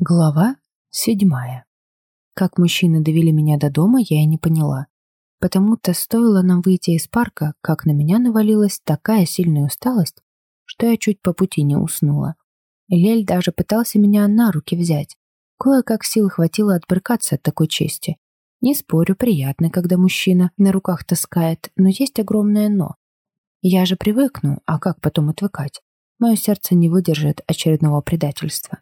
Глава седьмая. Как мужчины довели меня до дома, я и не поняла. Потому-то стоило нам выйти из парка, как на меня навалилась такая сильная усталость, что я чуть по пути не уснула. Лель даже пытался меня на руки взять. Кое-как сил хватило отбрыкаться от такой чести. Не спорю, приятно, когда мужчина на руках таскает, но есть огромное «но». Я же привыкну, а как потом отвыкать? Мое сердце не выдержит очередного предательства.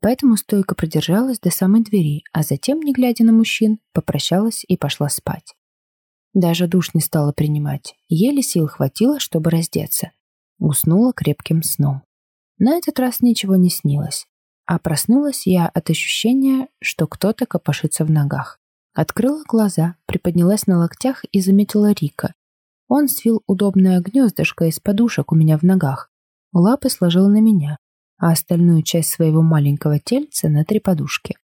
Поэтому стойко продержалась до самой двери, а затем, не глядя на мужчин, попрощалась и пошла спать. Даже душ не стала принимать, еле сил хватило, чтобы раздеться. Уснула крепким сном. На этот раз ничего не снилось, а проснулась я от ощущения, что кто-то копошится в ногах. Открыла глаза, приподнялась на локтях и заметила Рика. Он свил удобное гнездышко из подушек у меня в ногах. Лапы сложил на меня, а остальную часть своего маленького тельца на три подушки.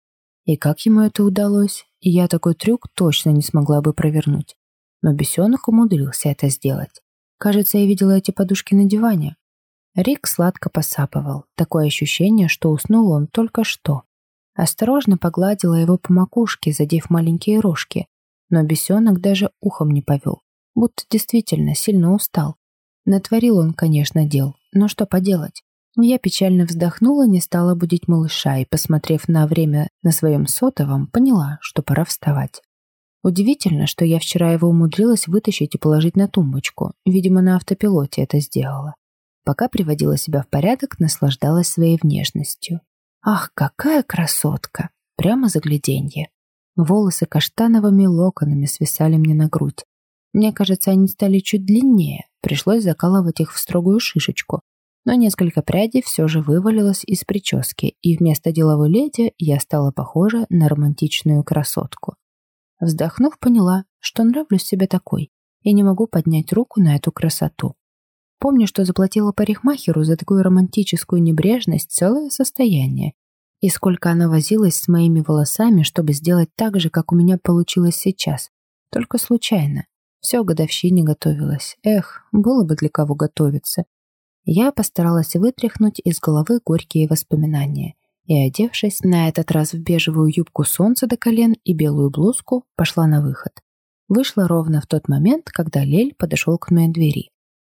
И как ему это удалось, я такой трюк точно не смогла бы провернуть. Но бесенок умудрился это сделать. Кажется, я видела эти подушки на диване. Рик сладко посапывал. Такое ощущение, что уснул он только что. Осторожно погладила его по макушке, задев маленькие рожки. Но бесенок даже ухом не повел. Будто действительно сильно устал. Натворил он, конечно, дел. Но что поделать? Я печально вздохнула, не стала будить малыша и, посмотрев на время на своем сотовом, поняла, что пора вставать. Удивительно, что я вчера его умудрилась вытащить и положить на тумбочку. Видимо, на автопилоте это сделала. Пока приводила себя в порядок, наслаждалась своей внешностью. Ах, какая красотка! Прямо загляденье. Волосы каштановыми локонами свисали мне на грудь. Мне кажется, они стали чуть длиннее. Пришлось закалывать их в строгую шишечку, но несколько прядей все же вывалилось из прически, и вместо деловой леди я стала похожа на романтичную красотку. Вздохнув, поняла, что нравлюсь себе такой, и не могу поднять руку на эту красоту. Помню, что заплатила парикмахеру за такую романтическую небрежность целое состояние, и сколько она возилась с моими волосами, чтобы сделать так же, как у меня получилось сейчас, только случайно. Все годовщине готовилась. Эх, было бы для кого готовиться. Я постаралась вытряхнуть из головы горькие воспоминания и, одевшись на этот раз в бежевую юбку солнца до колен и белую блузку, пошла на выход. Вышла ровно в тот момент, когда Лель подошел к моей двери.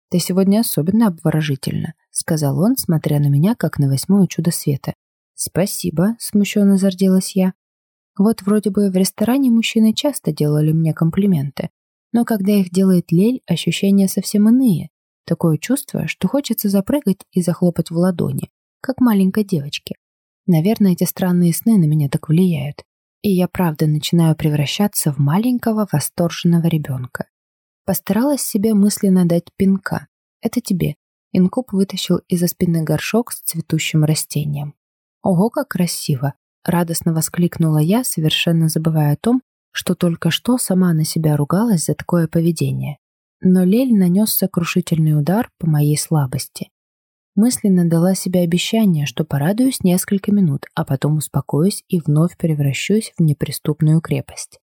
«Ты сегодня особенно обворожительна», — сказал он, смотря на меня, как на восьмое чудо света. «Спасибо», — смущенно зарделась я. Вот вроде бы в ресторане мужчины часто делали мне комплименты, но когда их делает Лель, ощущения совсем иные. Такое чувство, что хочется запрыгать и захлопать в ладони, как маленькой девочке. Наверное, эти странные сны на меня так влияют. И я правда начинаю превращаться в маленького восторженного ребенка. Постаралась себе мысленно дать пинка. Это тебе. Инкуб вытащил из-за спины горшок с цветущим растением. Ого, как красиво! Радостно воскликнула я, совершенно забывая о том, что только что сама на себя ругалась за такое поведение. Но Лель нанес сокрушительный удар по моей слабости. Мысленно дала себе обещание, что порадуюсь несколько минут, а потом успокоюсь и вновь превращусь в неприступную крепость.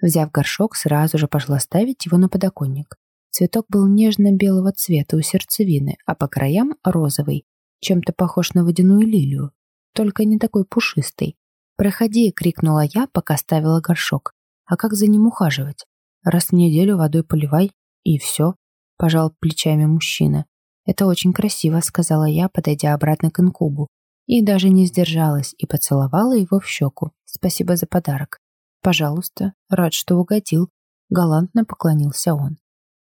Взяв горшок, сразу же пошла ставить его на подоконник. Цветок был нежно-белого цвета у сердцевины, а по краям розовый, чем-то похож на водяную лилию, только не такой пушистый. «Проходи!» — крикнула я, пока ставила горшок. «А как за ним ухаживать? Раз в неделю водой поливай, и все, пожал плечами мужчина. Это очень красиво, сказала я, подойдя обратно к инкубу. И даже не сдержалась и поцеловала его в щеку. Спасибо за подарок. Пожалуйста, рад, что угодил. Галантно поклонился он.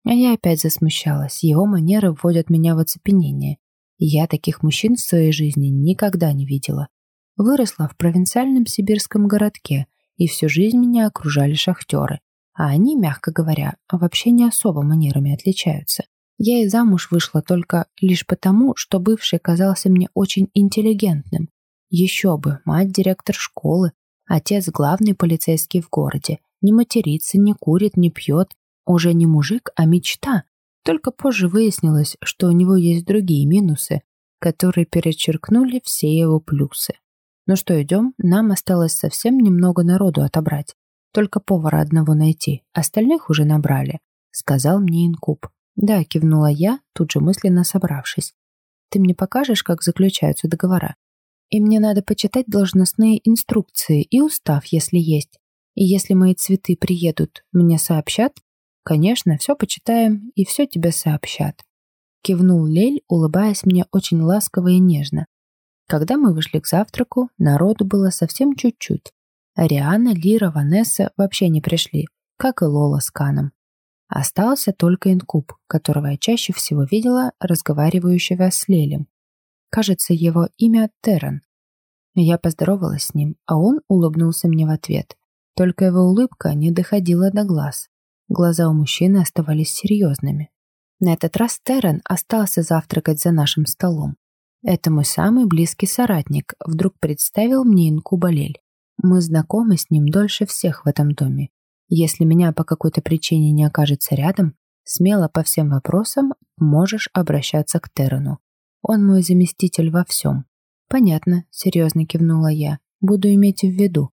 А я опять засмущалась. Его манеры вводят меня в оцепенение. Я таких мужчин в своей жизни никогда не видела. Выросла в провинциальном сибирском городке, и всю жизнь меня окружали шахтеры а они, мягко говоря, вообще не особо манерами отличаются. Я и замуж вышла только лишь потому, что бывший казался мне очень интеллигентным. Еще бы, мать директор школы, отец главный полицейский в городе, не матерится, не курит, не пьет, уже не мужик, а мечта. Только позже выяснилось, что у него есть другие минусы, которые перечеркнули все его плюсы. Ну что, идем? Нам осталось совсем немного народу отобрать. Только повара одного найти, остальных уже набрали», — сказал мне инкуб. «Да», — кивнула я, тут же мысленно собравшись. «Ты мне покажешь, как заключаются договора?» И мне надо почитать должностные инструкции и устав, если есть. И если мои цветы приедут, мне сообщат? Конечно, все почитаем и все тебе сообщат. Кивнул Лель, улыбаясь мне очень ласково и нежно. Когда мы вышли к завтраку, народу было совсем чуть-чуть. Ариана, Лира, Ванесса вообще не пришли, как и Лола с Каном. Остался только инкуб, которого я чаще всего видела разговаривающего с Лелем. Кажется, его имя Террен. Я поздоровалась с ним, а он улыбнулся мне в ответ. Только его улыбка не доходила до глаз. Глаза у мужчины оставались серьезными. На этот раз Террен остался завтракать за нашим столом. Это мой самый близкий соратник вдруг представил мне инкуба Лель. Мы знакомы с ним дольше всех в этом доме. Если меня по какой-то причине не окажется рядом, смело по всем вопросам можешь обращаться к Террену. Он мой заместитель во всем. Понятно, серьезно кивнула я. Буду иметь в виду.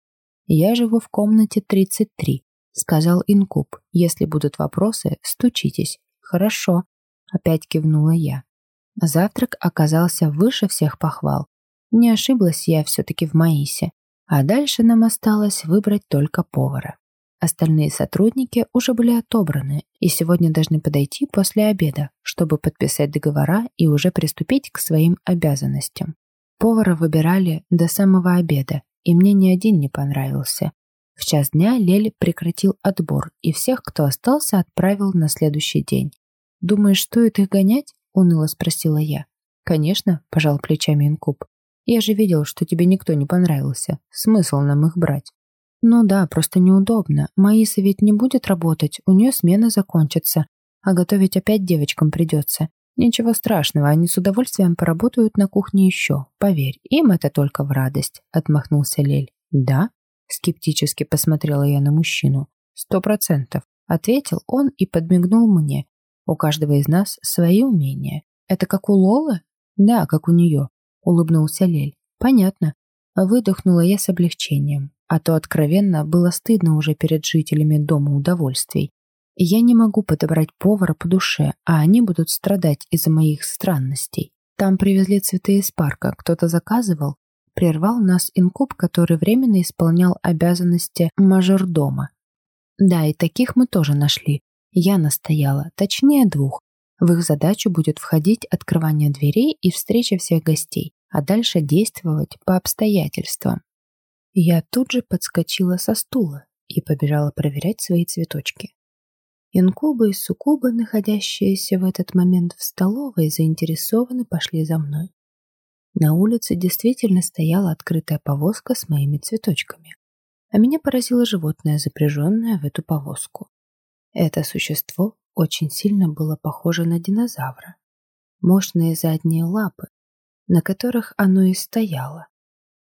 Я живу в комнате 33, сказал Инкуб. Если будут вопросы, стучитесь. Хорошо, опять кивнула я. Завтрак оказался выше всех похвал. Не ошиблась я все-таки в Маисе. А дальше нам осталось выбрать только повара. Остальные сотрудники уже были отобраны и сегодня должны подойти после обеда, чтобы подписать договора и уже приступить к своим обязанностям. Повара выбирали до самого обеда, и мне ни один не понравился. В час дня Лель прекратил отбор, и всех, кто остался, отправил на следующий день. «Думаешь, стоит их гонять?» — уныло спросила я. «Конечно», — пожал плечами Инкуб. «Я же видел, что тебе никто не понравился. Смысл нам их брать?» «Ну да, просто неудобно. Маиса ведь не будет работать, у нее смена закончится, а готовить опять девочкам придется. Ничего страшного, они с удовольствием поработают на кухне еще. Поверь, им это только в радость», — отмахнулся Лель. «Да?» — скептически посмотрела я на мужчину. «Сто процентов», — ответил он и подмигнул мне. «У каждого из нас свои умения. Это как у Лолы?» «Да, как у нее», — улыбнулся Лель. «Понятно». Выдохнула я с облегчением. А то откровенно было стыдно уже перед жителями Дома удовольствий. Я не могу подобрать повара по душе, а они будут страдать из-за моих странностей. Там привезли цветы из парка, кто-то заказывал. Прервал нас инкуб, который временно исполнял обязанности мажордома. Да, и таких мы тоже нашли. Я настояла, точнее двух. В их задачу будет входить открывание дверей и встреча всех гостей, а дальше действовать по обстоятельствам. Я тут же подскочила со стула и побежала проверять свои цветочки. Инкубы и суккубы, находящиеся в этот момент в столовой, заинтересованно пошли за мной. На улице действительно стояла открытая повозка с моими цветочками, а меня поразило животное, запряженное в эту повозку. Это существо очень сильно было похоже на динозавра. Мощные задние лапы, на которых оно и стояло,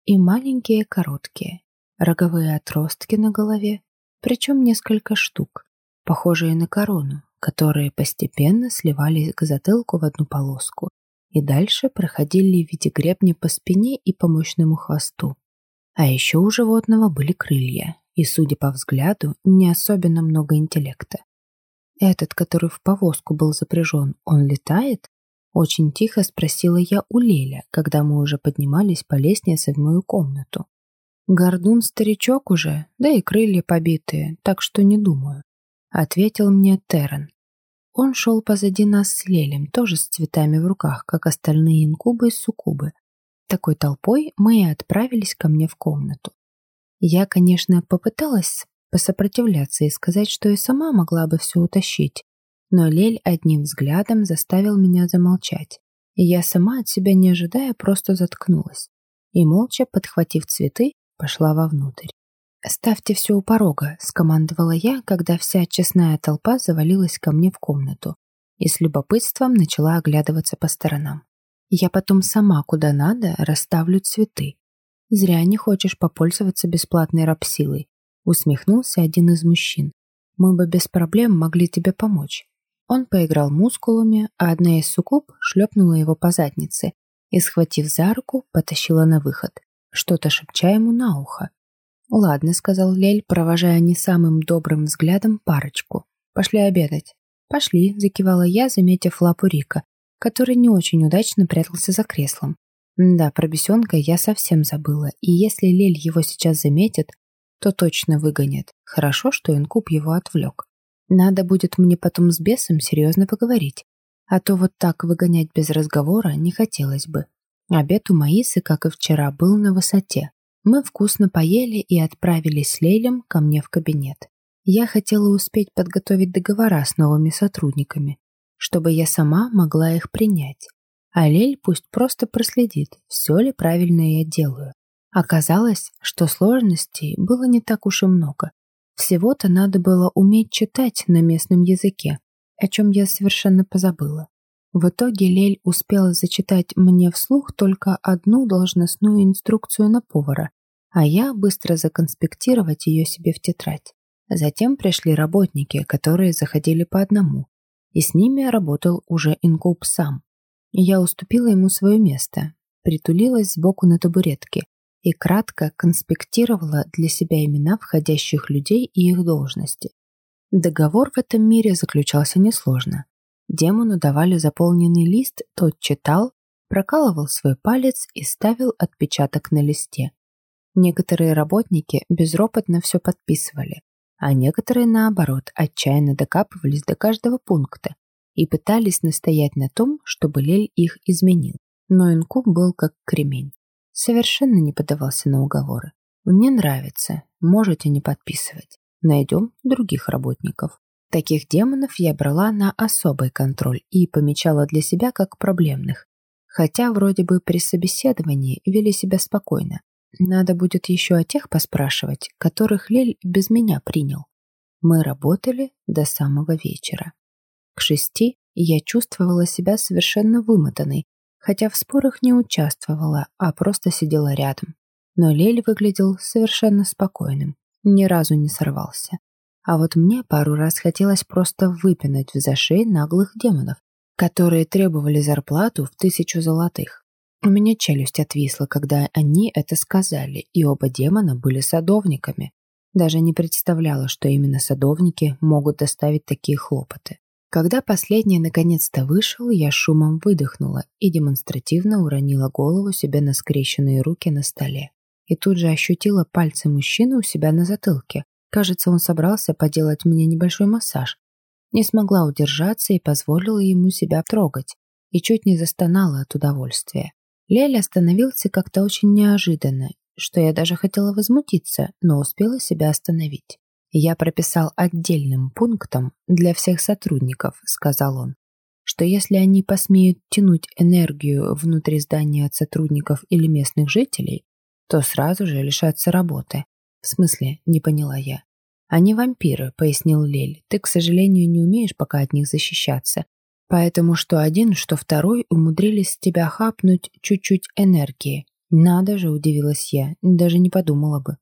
и маленькие короткие, роговые отростки на голове, причем несколько штук, похожие на корону, которые постепенно сливались к затылку в одну полоску и дальше проходили в виде гребня по спине и по мощному хвосту. А еще у животного были крылья, и, судя по взгляду, не особенно много интеллекта. Этот, который в повозку был запряжен, он летает? Очень тихо спросила я у Леля, когда мы уже поднимались по лестнице в мою комнату. Гордун старичок уже, да и крылья побитые, так что не думаю. Ответил мне Террен. Он шел позади нас с Лелем, тоже с цветами в руках, как остальные инкубы и суккубы. Такой толпой мы и отправились ко мне в комнату. Я, конечно, попыталась посопротивляться и сказать, что и сама могла бы все утащить, но Лель одним взглядом заставил меня замолчать, и я сама от себя не ожидая просто заткнулась и, молча подхватив цветы, пошла вовнутрь. «Ставьте все у порога», — скомандовала я, когда вся честная толпа завалилась ко мне в комнату и с любопытством начала оглядываться по сторонам. «Я потом сама, куда надо, расставлю цветы. Зря не хочешь попользоваться бесплатной рабсилой», — усмехнулся один из мужчин. «Мы бы без проблем могли тебе помочь. Он поиграл мускулами, а одна из суккуб шлепнула его по заднице и, схватив за руку, потащила на выход, что-то шепча ему на ухо. «Ладно», — сказал Лель, провожая не самым добрым взглядом парочку. «Пошли обедать». «Пошли», — закивала я, заметив лапу Рика, который не очень удачно прятался за креслом. Да, про бесенка я совсем забыла, и если Лель его сейчас заметит, то точно выгонит. Хорошо, что инкуб его отвлек. Надо будет мне потом с бесом серьезно поговорить. А то вот так выгонять без разговора не хотелось бы. Обед у Маисы, как и вчера, был на высоте. Мы вкусно поели и отправились с Лейлем ко мне в кабинет. Я хотела успеть подготовить договора с новыми сотрудниками, чтобы я сама могла их принять. А Лель пусть просто проследит, все ли правильно я делаю. Оказалось, что сложностей было не так уж и много. Всего-то надо было уметь читать на местном языке, о чем я совершенно позабыла. В итоге Лель успела зачитать мне вслух только одну должностную инструкцию на повара, а я быстро законспектировать ее себе в тетрадь. Затем пришли работники, которые заходили по одному, и с ними работал уже инкуб сам. Я уступила ему свое место, притулилась сбоку на табуретке и кратко конспектировала для себя имена входящих людей и их должности. Договор в этом мире заключался несложно. Демону давали заполненный лист, тот читал, прокалывал свой палец и ставил отпечаток на листе. Некоторые работники безропотно все подписывали, а некоторые, наоборот, отчаянно докапывались до каждого пункта и пытались настоять на том, чтобы Лель их изменил. Но инкуб был как кремень. Совершенно не поддавался на уговоры. «Мне нравится, можете не подписывать. Найдем других работников». Таких демонов я брала на особый контроль и помечала для себя как проблемных. Хотя вроде бы при собеседовании вели себя спокойно. Надо будет еще о тех поспрашивать, которых Лель без меня принял. Мы работали до самого вечера. К шести я чувствовала себя совершенно вымотанной, хотя в спорах не участвовала, а просто сидела рядом. Но Лель выглядел совершенно спокойным, ни разу не сорвался. А вот мне пару раз хотелось просто выпинать в зашей наглых демонов, которые требовали зарплату в тысячу золотых. У меня челюсть отвисла, когда они это сказали, и оба демона были садовниками. Даже не представляла, что именно садовники могут доставить такие хлопоты. Когда последний наконец-то вышел, я шумом выдохнула и демонстративно уронила голову себе на скрещенные руки на столе. И тут же ощутила пальцы мужчины у себя на затылке. Кажется, он собрался поделать мне небольшой массаж. Не смогла удержаться и позволила ему себя трогать. И чуть не застонала от удовольствия. Лель остановился как-то очень неожиданно, что я даже хотела возмутиться, но успела себя остановить. «Я прописал отдельным пунктом для всех сотрудников», — сказал он, что если они посмеют тянуть энергию внутри здания от сотрудников или местных жителей, то сразу же лишатся работы. В смысле, не поняла я. «Они вампиры», — пояснил Лель. «Ты, к сожалению, не умеешь пока от них защищаться. Поэтому что один, что второй умудрились с тебя хапнуть чуть-чуть энергии. Надо же, удивилась я, даже не подумала бы.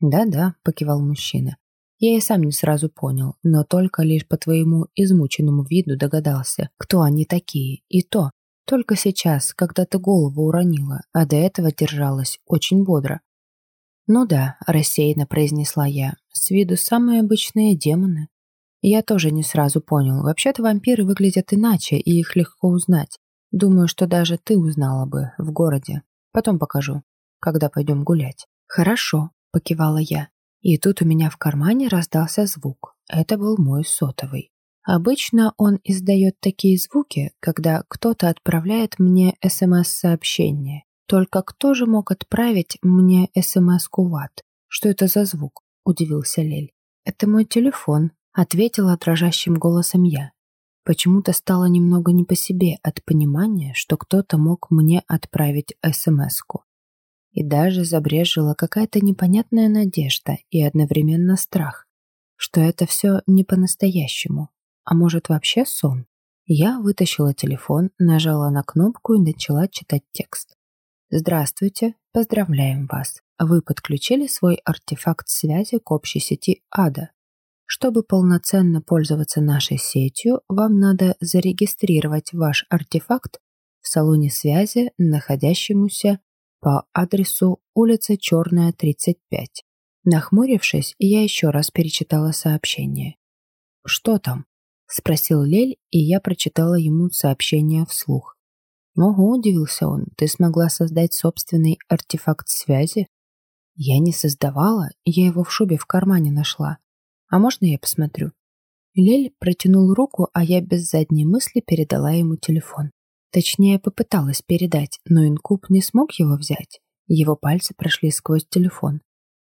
Да-да, покивал мужчина. Я и сам не сразу понял, но только лишь по твоему измученному виду догадался, кто они такие. И то, только сейчас, когда ты голову уронила, а до этого держалась очень бодро. «Ну да», — рассеянно произнесла я, — «с виду самые обычные демоны. Я тоже не сразу понял. Вообще-то вампиры выглядят иначе, и их легко узнать. Думаю, что даже ты узнала бы в городе. Потом покажу, когда пойдем гулять. Хорошо, покивала я. И тут у меня в кармане раздался звук. Это был мой сотовый. Обычно он издает такие звуки, когда кто-то отправляет мне СМС-сообщение. Только кто же мог отправить мне СМС-ку в? Что это за звук? Удивился Лель. Это мой телефон, Ответила дрожащим голосом я. Почему-то стало немного не по себе от понимания, что кто-то мог мне отправить СМС-ку. И даже забрежила какая-то непонятная надежда и одновременно страх, что это все не по-настоящему, а может вообще сон. Я вытащила телефон, нажала на кнопку и начала читать текст. Здравствуйте, поздравляем вас. Вы подключили свой артефакт связи к общей сети ада. Чтобы полноценно пользоваться нашей сетью, вам надо зарегистрировать ваш артефакт в салоне связи, находящемуся по адресу улица Черная, 35. Нахмурившись, я еще раз перечитала сообщение. «Что там?» – спросил Лель, и я прочитала ему сообщение вслух. Ого, удивился он, ты смогла создать собственный артефакт связи? Я не создавала, я его в шубе в кармане нашла. А можно я посмотрю? Лель протянул руку, а я без задней мысли передала ему телефон. Точнее, попыталась передать, но инкуб не смог его взять. Его пальцы прошли сквозь телефон.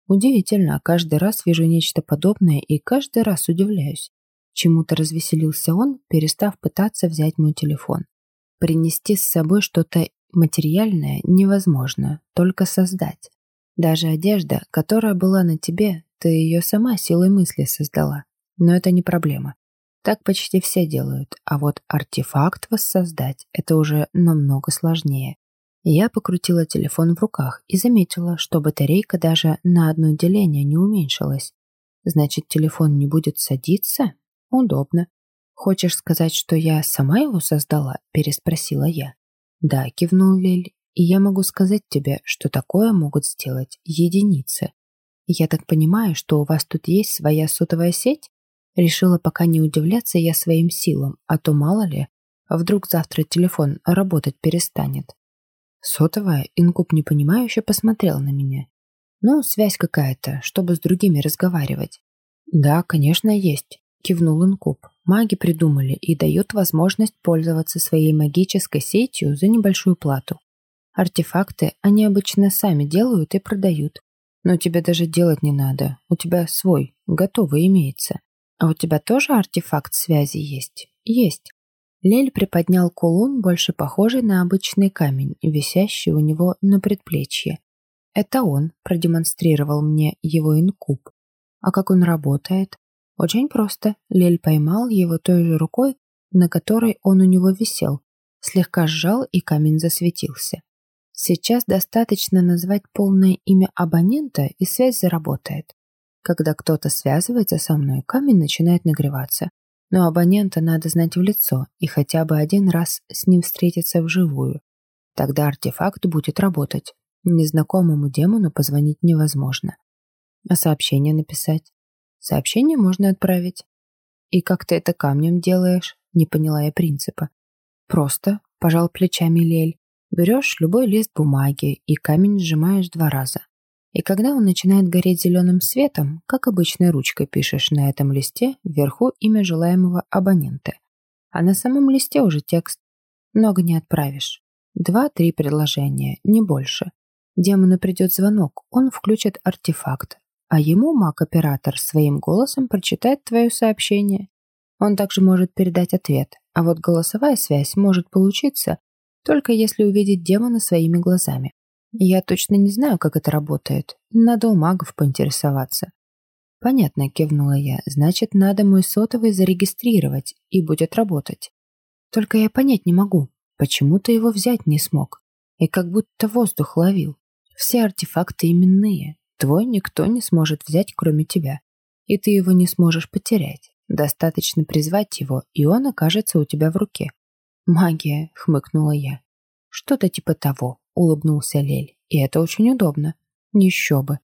Удивительно, каждый раз вижу нечто подобное и каждый раз удивляюсь. Чему-то развеселился он, перестав пытаться взять мой телефон. Принести с собой что-то материальное невозможно, только создать. Даже одежда, которая была на тебе, ты ее сама силой мысли создала. Но это не проблема. Так почти все делают, а вот артефакт воссоздать – это уже намного сложнее. Я покрутила телефон в руках и заметила, что батарейка даже на одно деление не уменьшилась. Значит, телефон не будет садиться? Удобно. Хочешь сказать, что я сама его создала? Переспросила я. Да, кивнул Лель, и я могу сказать тебе, что такое могут сделать единицы. Я так понимаю, что у вас тут есть своя сотовая сеть? Решила пока не удивляться я своим силам, а то мало ли, вдруг завтра телефон работать перестанет. Сотовая инкуб непонимающе посмотрел на меня. Ну, связь какая-то, чтобы с другими разговаривать. Да, конечно, есть, кивнул инкуб. Маги придумали и дают возможность пользоваться своей магической сетью за небольшую плату. Артефакты они обычно сами делают и продают. Но тебе даже делать не надо, у тебя свой, готовый имеется. А у тебя тоже артефакт связи есть? Есть. Лель приподнял кулон, больше похожий на обычный камень, висящий у него на предплечье. Это он продемонстрировал мне его инкуб. А как он работает? Очень просто. Лель поймал его той же рукой, на которой он у него висел, слегка сжал, и камень засветился. Сейчас достаточно назвать полное имя абонента, и связь заработает. Когда кто-то связывается со мной, камень начинает нагреваться. Но абонента надо знать в лицо и хотя бы один раз с ним встретиться вживую. Тогда артефакт будет работать. Незнакомому демону позвонить невозможно. А сообщение написать? Сообщение можно отправить. И как ты это камнем делаешь? Не поняла я принципа. Просто, пожал плечами Лель. Берешь любой лист бумаги и камень сжимаешь два раза. И когда он начинает гореть зеленым светом, как обычной ручкой пишешь на этом листе вверху имя желаемого абонента. А на самом листе уже текст. Много не отправишь. Два-три предложения, не больше. Демону придет звонок, он включит артефакт, а ему маг-оператор своим голосом прочитает твое сообщение. Он также может передать ответ, а вот голосовая связь может получиться только если увидеть демона своими глазами. Я точно не знаю, как это работает. Надо у магов поинтересоваться. Понятно, кивнула я. Значит, надо мой сотовый зарегистрировать, и будет работать. Только я понять не могу, почему ты его взять не смог. И как будто воздух ловил. Все артефакты именные. Твой никто не сможет взять, кроме тебя. И ты его не сможешь потерять. Достаточно призвать его, и он окажется у тебя в руке. «Магия», — хмыкнула я. «Что-то типа того», — улыбнулся Лель. «И это очень удобно. Еще бы.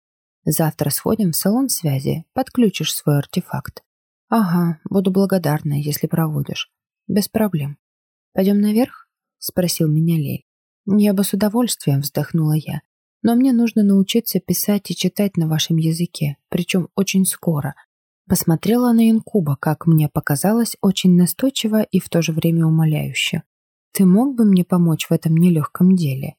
Завтра сходим в салон связи, подключишь свой артефакт». «Ага, буду благодарна, если проводишь. Без проблем. Пойдем наверх?» — спросил меня Лель. «Я бы с удовольствием», — вздохнула я. «Но мне нужно научиться писать и читать на вашем языке, причем очень скоро». Посмотрела на инкуба, как мне показалось, очень настойчиво и в то же время умоляюще. «Ты мог бы мне помочь в этом нелегком деле?»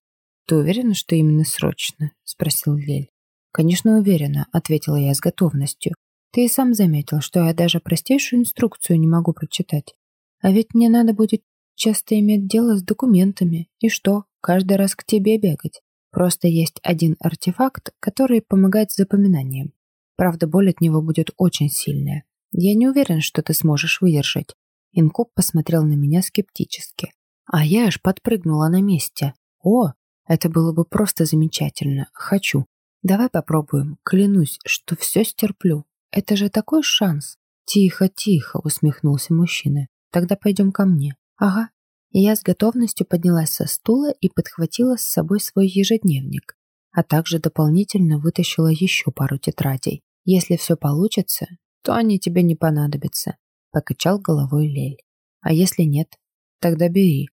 «Ты уверена, что именно срочно?» — спросил Лель. «Конечно, уверена», — ответила я с готовностью. «Ты и сам заметил, что я даже простейшую инструкцию не могу прочитать. А ведь мне надо будет часто иметь дело с документами. И что, каждый раз к тебе бегать? Просто есть один артефакт, который помогает с запоминанием. Правда, боль от него будет очень сильная. Я не уверен, что ты сможешь выдержать». Инкуб посмотрел на меня скептически. А я аж подпрыгнула на месте. О, это было бы просто замечательно. Хочу. Давай попробуем. Клянусь, что все стерплю. Это же такой шанс. Тихо, тихо, усмехнулся мужчина. Тогда пойдем ко мне. Ага. Я с готовностью поднялась со стула и подхватила с собой свой ежедневник, а также дополнительно вытащила еще пару тетрадей. Если все получится, то они тебе не понадобятся, покачал головой Лель. А если нет, тогда бери.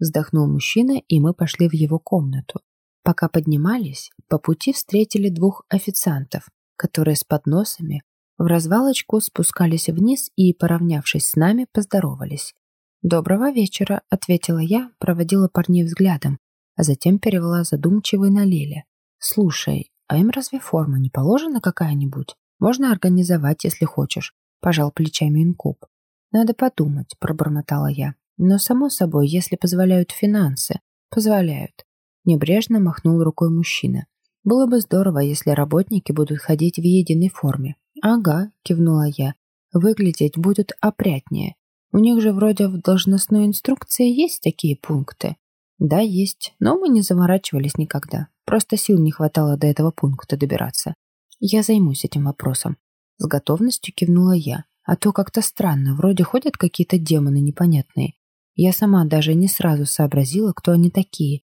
Вздохнул мужчина, и мы пошли в его комнату. Пока поднимались, по пути встретили двух официантов, которые с подносами в развалочку спускались вниз и, поравнявшись с нами, поздоровались. «Доброго вечера», — ответила я, проводила парней взглядом, а затем перевела задумчивый на Леля. «Слушай, а им разве форма не положена какая-нибудь? Можно организовать, если хочешь», — пожал плечами инкуб. «Надо подумать», — пробормотала я. «Но, само собой, если позволяют финансы, позволяют». Небрежно махнул рукой мужчина. «Было бы здорово, если работники будут ходить в единой форме». «Ага», — кивнула я. «Выглядеть будут опрятнее. У них же вроде в должностной инструкции есть такие пункты». Да, есть, но мы не заморачивались никогда. Просто сил не хватало до этого пункта добираться. Я займусь этим вопросом. С готовностью кивнула я. А то как-то странно, вроде ходят какие-то демоны непонятные. Я сама даже не сразу сообразила, кто они такие.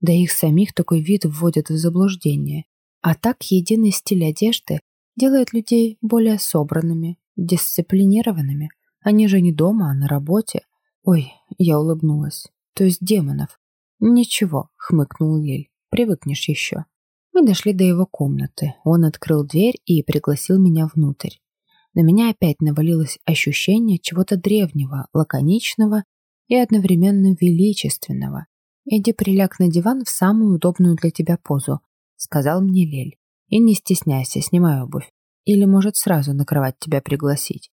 Да их самих такой вид вводит в заблуждение. А так единый стиль одежды делает людей более собранными, дисциплинированными. Они же не дома, а на работе. Ой, я улыбнулась. То есть демонов. «Ничего», — хмыкнул Лиль, — «привыкнешь еще». Мы дошли до его комнаты. Он открыл дверь и пригласил меня внутрь. На меня опять навалилось ощущение чего-то древнего, лаконичного и одновременно величественного. «Иди приляг на диван в самую удобную для тебя позу», — сказал мне Лель. «И не стесняйся, снимай обувь. Или, может, сразу на кровать тебя пригласить».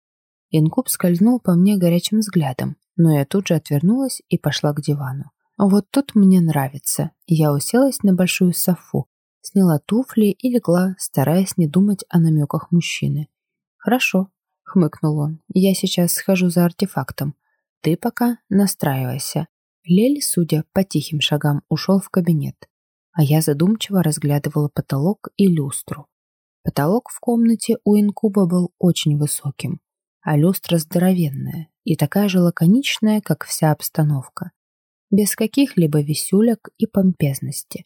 Инкуб скользнул по мне горячим взглядом, но я тут же отвернулась и пошла к дивану. Вот тут мне нравится. Я уселась на большую софу, сняла туфли и легла, стараясь не думать о намеках мужчины. «Хорошо», — хмыкнул он, — «я сейчас схожу за артефактом. Ты пока настраивайся». Лель, судя по тихим шагам, ушел в кабинет, а я задумчиво разглядывала потолок и люстру. Потолок в комнате у инкуба был очень высоким, а люстра здоровенная и такая же лаконичная, как вся обстановка без каких-либо висюлек и помпезности.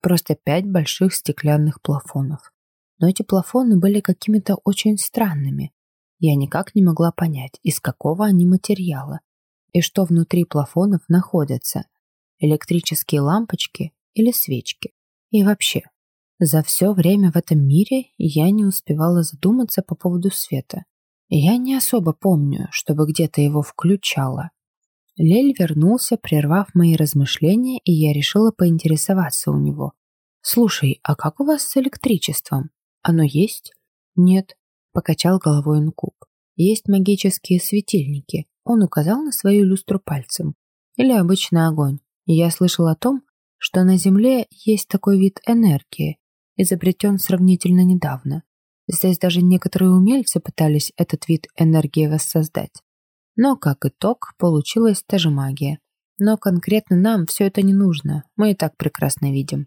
Просто пять больших стеклянных плафонов. Но эти плафоны были какими-то очень странными. Я никак не могла понять, из какого они материала и что внутри плафонов находятся – электрические лампочки или свечки. И вообще, за все время в этом мире я не успевала задуматься по поводу света. Я не особо помню, чтобы где-то его включала. Лель вернулся, прервав мои размышления, и я решила поинтересоваться у него. «Слушай, а как у вас с электричеством? Оно есть?» «Нет», — покачал головой инкуб. «Есть магические светильники». Он указал на свою люстру пальцем. «Или обычный огонь. я слышал о том, что на Земле есть такой вид энергии, изобретен сравнительно недавно. Здесь даже некоторые умельцы пытались этот вид энергии воссоздать. Но, как итог, получилась та же магия. Но конкретно нам все это не нужно, мы и так прекрасно видим.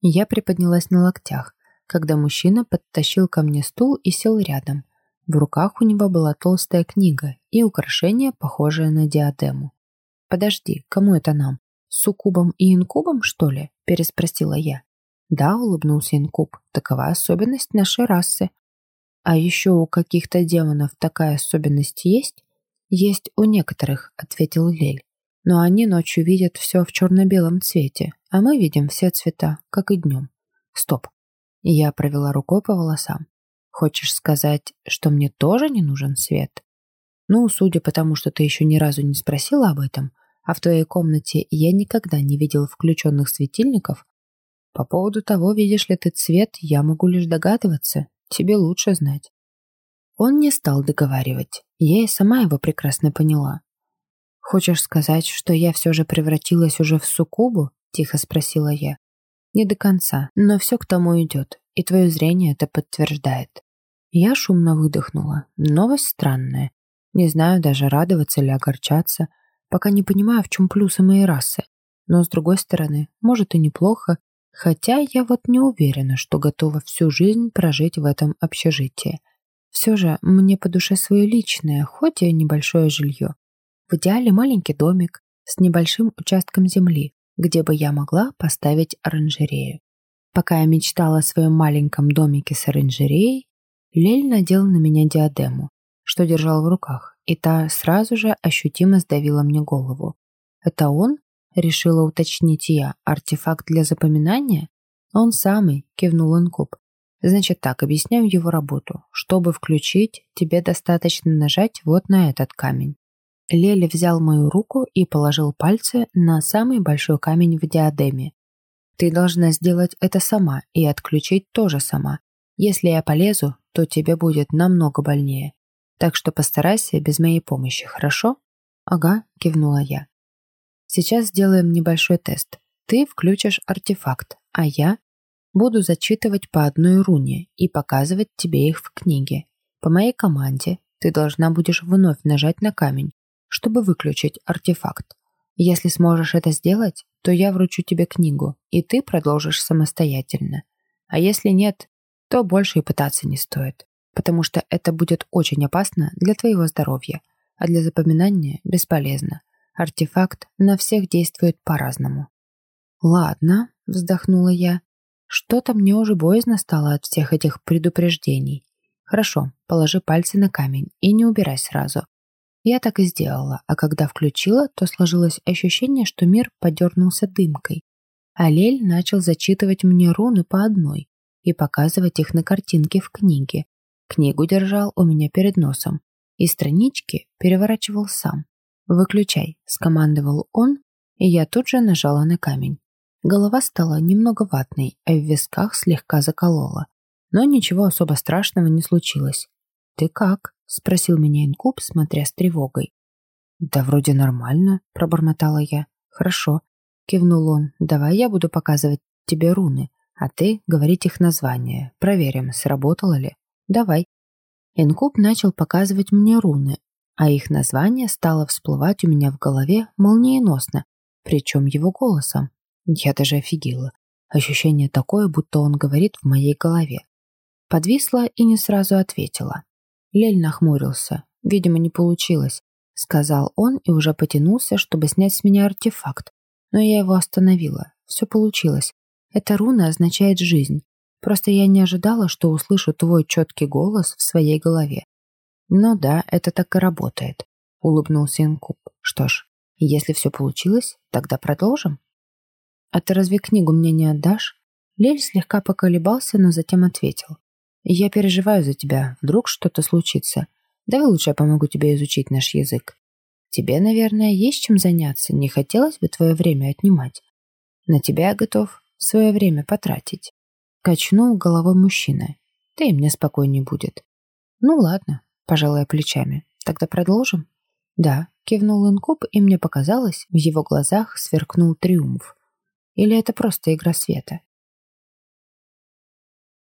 Я приподнялась на локтях, когда мужчина подтащил ко мне стул и сел рядом. В руках у него была толстая книга и украшение, похожее на диадему. «Подожди, кому это нам? Суккубом и инкубом, что ли?» – переспросила я. «Да», – улыбнулся инкуб, – «такова особенность нашей расы». «А еще у каких-то демонов такая особенность есть?» «Есть у некоторых», — ответил Лель. «Но они ночью видят все в черно-белом цвете, а мы видим все цвета, как и днем». «Стоп». Я провела рукой по волосам. «Хочешь сказать, что мне тоже не нужен свет?» «Ну, судя по тому, что ты еще ни разу не спросила об этом, а в твоей комнате я никогда не видел включенных светильников, по поводу того, видишь ли ты цвет, я могу лишь догадываться, тебе лучше знать». Он не стал договаривать. Я и сама его прекрасно поняла. «Хочешь сказать, что я все же превратилась уже в суккубу?» – тихо спросила я. «Не до конца, но все к тому идет, и твое зрение это подтверждает». Я шумно выдохнула. Новость странная. Не знаю даже, радоваться или огорчаться, пока не понимаю, в чем плюсы моей расы. Но, с другой стороны, может и неплохо, хотя я вот не уверена, что готова всю жизнь прожить в этом общежитии. Все же мне по душе свое личное, хоть и небольшое жилье. В идеале маленький домик с небольшим участком земли, где бы я могла поставить оранжерею. Пока я мечтала о своем маленьком домике с оранжереей, Лель надел на меня диадему, что держал в руках, и та сразу же ощутимо сдавила мне голову. Это он Решила уточнить я. Артефакт для запоминания? Он самый, кивнул Инкуб. Значит так, объясняю его работу. Чтобы включить, тебе достаточно нажать вот на этот камень. Лели взял мою руку и положил пальцы на самый большой камень в диадеме. Ты должна сделать это сама и отключить тоже сама. Если я полезу, то тебе будет намного больнее. Так что постарайся без моей помощи, хорошо? Ага, кивнула я. Сейчас сделаем небольшой тест. Ты включишь артефакт, а я буду зачитывать по одной руне и показывать тебе их в книге. По моей команде ты должна будешь вновь нажать на камень, чтобы выключить артефакт. Если сможешь это сделать, то я вручу тебе книгу, и ты продолжишь самостоятельно. А если нет, то больше и пытаться не стоит, потому что это будет очень опасно для твоего здоровья, а для запоминания бесполезно. Артефакт на всех действует по-разному. «Ладно», — вздохнула я, — «что-то мне уже боязно стало от всех этих предупреждений. Хорошо, положи пальцы на камень и не убирай сразу. Я так и сделала, а когда включила, то сложилось ощущение, что мир подернулся дымкой. А Лель начал зачитывать мне руны по одной и показывать их на картинке в книге. Книгу держал у меня перед носом и странички переворачивал сам. «Выключай», — скомандовал он, и я тут же нажала на камень. Голова стала немного ватной, а в висках слегка заколола. Но ничего особо страшного не случилось. «Ты как?» — спросил меня инкуб, смотря с тревогой. «Да вроде нормально», — пробормотала я. «Хорошо», — кивнул он. «Давай я буду показывать тебе руны, а ты говорить их название. Проверим, сработало ли. Давай». Инкуб начал показывать мне руны, а их название стало всплывать у меня в голове молниеносно, причем его голосом. Я даже офигела. Ощущение такое, будто он говорит в моей голове. Подвисла и не сразу ответила. Лель нахмурился. Видимо, не получилось, сказал он и уже потянулся, чтобы снять с меня артефакт. Но я его остановила. Все получилось. Эта руна означает жизнь. Просто я не ожидала, что услышу твой четкий голос в своей голове. Ну да, это так и работает, улыбнулся Инкуб. Что ж, если все получилось, тогда продолжим. А ты разве книгу мне не отдашь? Лель слегка поколебался, но затем ответил. Я переживаю за тебя. Вдруг что-то случится. Давай лучше я помогу тебе изучить наш язык. Тебе, наверное, есть чем заняться. Не хотелось бы твое время отнимать. На тебя я готов свое время потратить. Качнул головой мужчина. Да и мне спокойнее будет. Ну ладно, пожалуй, плечами. Тогда продолжим? Да, кивнул инкуб, и мне показалось, в его глазах сверкнул триумф. Или это просто игра света?